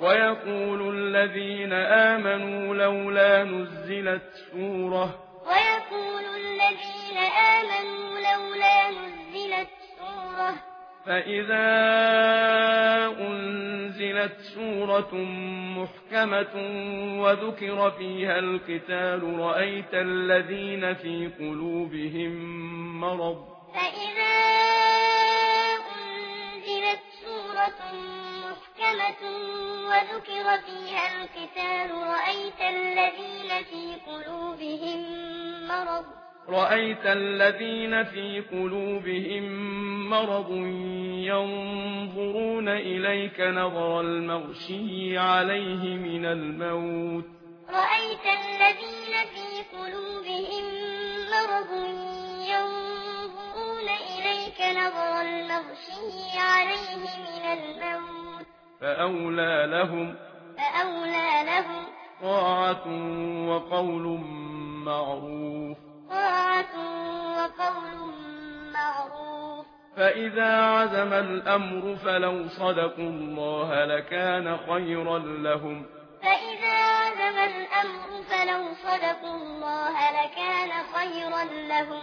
ويقول الذين آمنوا لولا نزلت سورة. ويقول الذين آمنوا لولا نزلت سورة. فإذا أنزلت سورة محكمة وذكر فيها القتال رأيت الذين في قلوبهم مرض. فإذا أنزلت سورة نعمة وذكر فيها القتال رأيت الذين في قلوبهم مرض. رأيت الذين في قلوبهم مرض ينظرون إليك نظر المغشي عليه من الموت. رأيت الذين في قلوبهم مرض ينظرون إليك نظر المغشي عليه من الموت. فأولى لهم فأولى لهم طاعة وقول معروف طاعة وقول معروف فإذا عزم الأمر فلو صدقوا الله لكان خيرا لهم فإذا عزم الأمر فلو صدقوا الله لكان خيرا لهم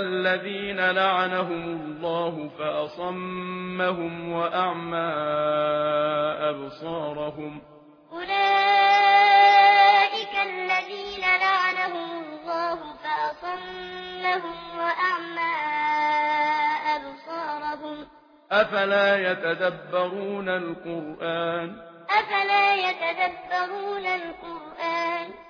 الذين لعنهم الله فأصمهم وأعمى أبصارهم أولئك الذين لعنهم الله فأصمهم وأعمى أبصارهم أفلا يتدبرون القرآن أفلا يتدبرون القرآن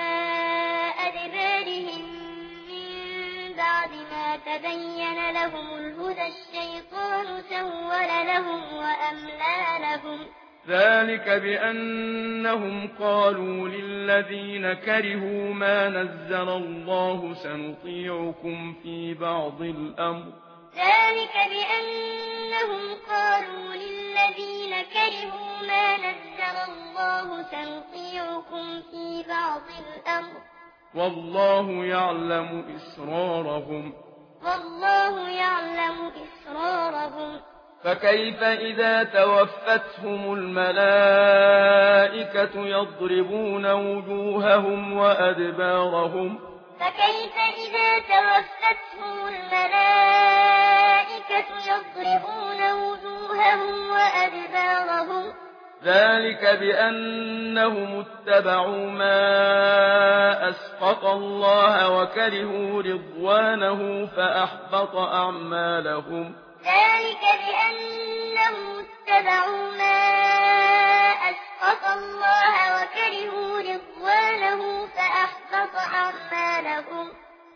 فبين لهم الهدى الشيطان سول لهم وأملا لهم ذلك بأنهم قالوا للذين كرهوا ما نزل الله سنطيعكم في بعض الأمر ذلك بأنهم قالوا للذين كرهوا ما نزل الله سنطيعكم في بعض الأمر والله يعلم إسرارهم والله يعلم إسرارهم. فكيف إذا توفتهم الملائكة يضربون وجوههم وأدبارهم؟ فكيف إذا توفتهم الملائكة ذلك بأنهم اتبعوا ما أسقط الله وكرهوا رضوانه فأحبط أعمالهم ذلك بأنهم اتبعوا ما أسقط الله وكرهوا رضوانه فأحبط أعمالهم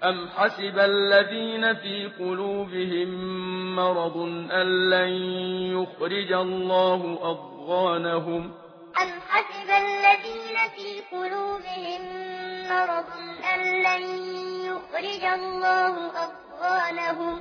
أم حسب الذين في قلوبهم مرض أن لن يخرج الله أضغانهم أم حسب الذين في قلوبهم مرض أن لن يخرج الله أضغانهم